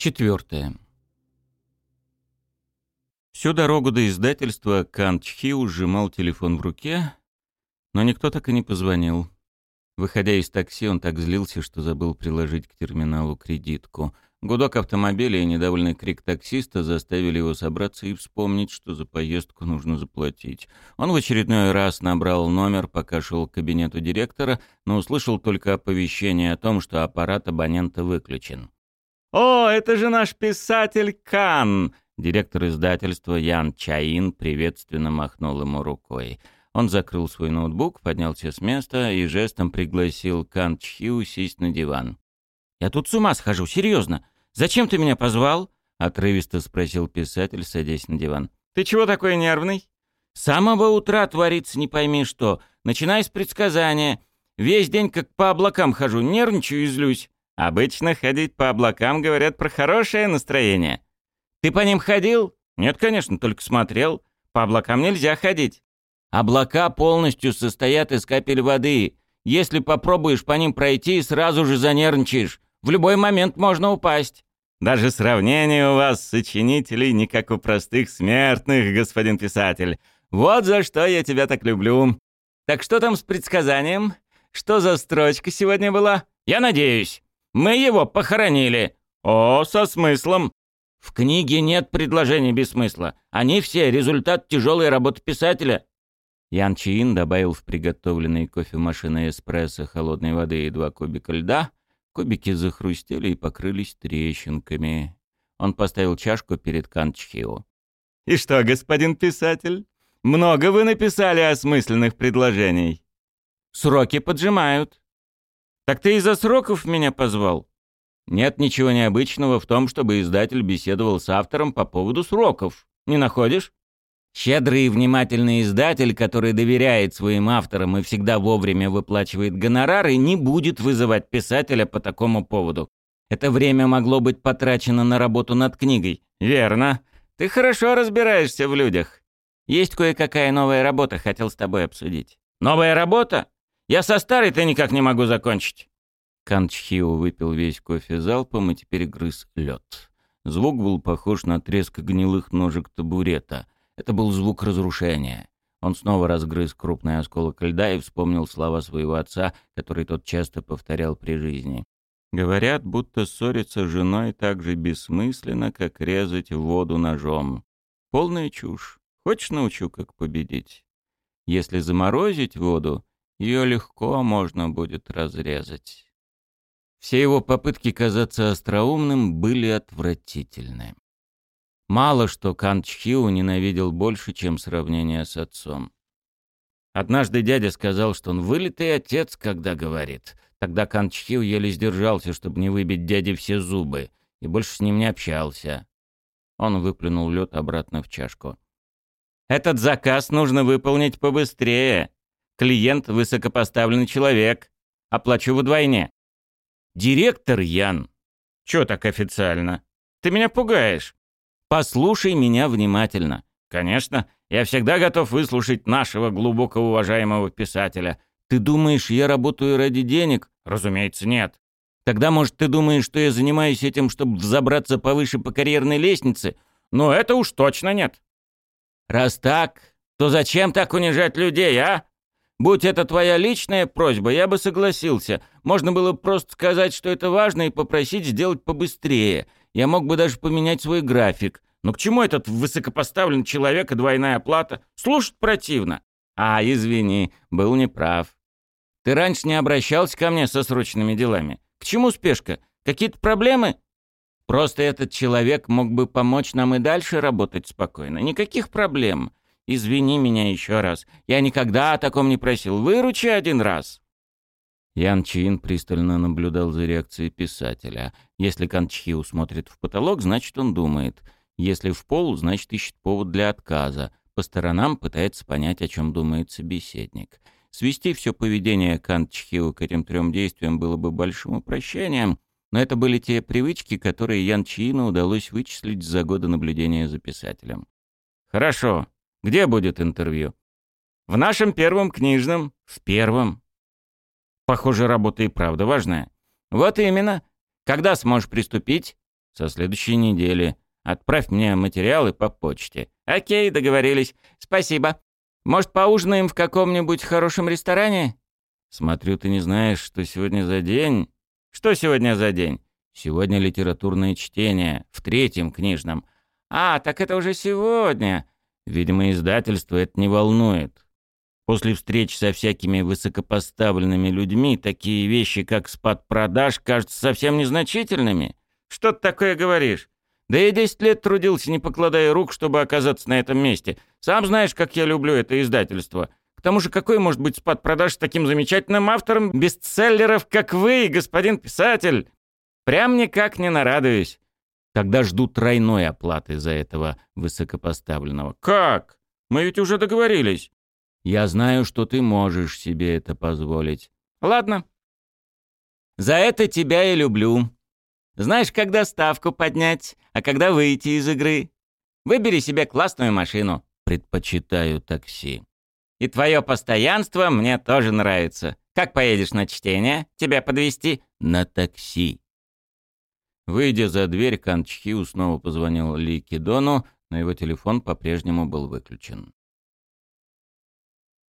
Четвертое. Всю дорогу до издательства Кан Чхиу сжимал телефон в руке, но никто так и не позвонил. Выходя из такси, он так злился, что забыл приложить к терминалу кредитку. Гудок автомобиля и недовольный крик таксиста заставили его собраться и вспомнить, что за поездку нужно заплатить. Он в очередной раз набрал номер, пока шел к кабинету директора, но услышал только оповещение о том, что аппарат абонента выключен. «О, это же наш писатель Кан!» Директор издательства Ян Чаин приветственно махнул ему рукой. Он закрыл свой ноутбук, поднялся с места и жестом пригласил Кан Чхиу сесть на диван. «Я тут с ума схожу, серьезно. Зачем ты меня позвал?» — отрывисто спросил писатель, садясь на диван. «Ты чего такой нервный?» «С самого утра творится не пойми что. Начиная с предсказания. Весь день как по облакам хожу, нервничаю и злюсь. Обычно ходить по облакам говорят про хорошее настроение. Ты по ним ходил? Нет, конечно, только смотрел. По облакам нельзя ходить. Облака полностью состоят из капель воды. Если попробуешь по ним пройти, сразу же занервничаешь. В любой момент можно упасть. Даже сравнение у вас, сочинителей, не как у простых смертных, господин писатель. Вот за что я тебя так люблю. Так что там с предсказанием? Что за строчка сегодня была? Я надеюсь. Мы его похоронили. О, со смыслом. В книге нет предложений без смысла. Они все результат тяжелой работы писателя. Ян Чиин добавил в приготовленный кофемашиной эспрессо холодной воды и два кубика льда. Кубики захрустели и покрылись трещинками. Он поставил чашку перед Канчхио. «И что, господин писатель, много вы написали осмысленных предложений?» «Сроки поджимают. «Так ты из-за сроков меня позвал?» «Нет ничего необычного в том, чтобы издатель беседовал с автором по поводу сроков. Не находишь?» Щедрый и внимательный издатель, который доверяет своим авторам и всегда вовремя выплачивает гонорары, не будет вызывать писателя по такому поводу. Это время могло быть потрачено на работу над книгой. Верно. Ты хорошо разбираешься в людях. Есть кое-какая новая работа, хотел с тобой обсудить. Новая работа? Я со старой-то никак не могу закончить». Канчхио выпил весь кофе залпом и теперь грыз лед. Звук был похож на треск гнилых ножек табурета. Это был звук разрушения. Он снова разгрыз крупный осколок льда и вспомнил слова своего отца, который тот часто повторял при жизни. Говорят, будто ссориться с женой так же бессмысленно, как резать воду ножом. Полная чушь. Хочешь научу, как победить? Если заморозить воду, ее легко можно будет разрезать. Все его попытки казаться остроумным были отвратительны. Мало что Кан Чхиу ненавидел больше, чем сравнение с отцом. Однажды дядя сказал, что он вылитый отец, когда говорит. Тогда Кан Чхиу еле сдержался, чтобы не выбить дяде все зубы, и больше с ним не общался. Он выплюнул лед обратно в чашку. «Этот заказ нужно выполнить побыстрее. Клиент — высокопоставленный человек. Оплачу вдвойне. Директор Ян. Чё так официально? Ты меня пугаешь. Послушай меня внимательно. Конечно, я всегда готов выслушать нашего глубоко уважаемого писателя. Ты думаешь, я работаю ради денег? Разумеется, нет. Тогда, может, ты думаешь, что я занимаюсь этим, чтобы взобраться повыше по карьерной лестнице? Но это уж точно нет. Раз так, то зачем так унижать людей, а? Будь это твоя личная просьба, я бы согласился. Можно было просто сказать, что это важно, и попросить сделать побыстрее. Я мог бы даже поменять свой график. Но к чему этот высокопоставленный человек и двойная оплата? Слушать противно. А, извини, был неправ. Ты раньше не обращался ко мне со срочными делами. К чему спешка? Какие-то проблемы? Просто этот человек мог бы помочь нам и дальше работать спокойно. Никаких проблем. Извини меня еще раз. Я никогда о таком не просил. Выручи один раз». Ян Чин пристально наблюдал за реакцией писателя. Если Кан Чхиу смотрит в потолок, значит, он думает. Если в пол, значит, ищет повод для отказа. По сторонам пытается понять, о чем думает собеседник. Свести все поведение Кан Чхиу к этим трем действиям было бы большим упрощением, но это были те привычки, которые Ян Чину удалось вычислить за годы наблюдения за писателем. «Хорошо. Где будет интервью? В нашем первом книжном. В первом. Похоже, работа и правда важная. Вот именно. Когда сможешь приступить? Со следующей недели. Отправь мне материалы по почте. Окей, договорились. Спасибо. Может, поужинаем в каком-нибудь хорошем ресторане? Смотрю, ты не знаешь, что сегодня за день. Что сегодня за день? Сегодня литературное чтение, в третьем книжном. А, так это уже сегодня. Видимо, издательство это не волнует. После встреч со всякими высокопоставленными людьми такие вещи, как спад продаж, кажутся совсем незначительными. Что ты такое говоришь? Да я десять лет трудился, не покладая рук, чтобы оказаться на этом месте. Сам знаешь, как я люблю это издательство. К тому же, какой может быть спад продаж с таким замечательным автором бестселлеров, как вы, господин писатель? Прям никак не нарадуюсь. Тогда жду тройной оплаты за этого высокопоставленного. Как? Мы ведь уже договорились. Я знаю, что ты можешь себе это позволить. Ладно. За это тебя и люблю. Знаешь, когда ставку поднять, а когда выйти из игры. Выбери себе классную машину. Предпочитаю такси. И твое постоянство мне тоже нравится. Как поедешь на чтение? Тебя подвести На такси. Выйдя за дверь, Канчхиу снова позвонил Ли Кидону, но его телефон по-прежнему был выключен.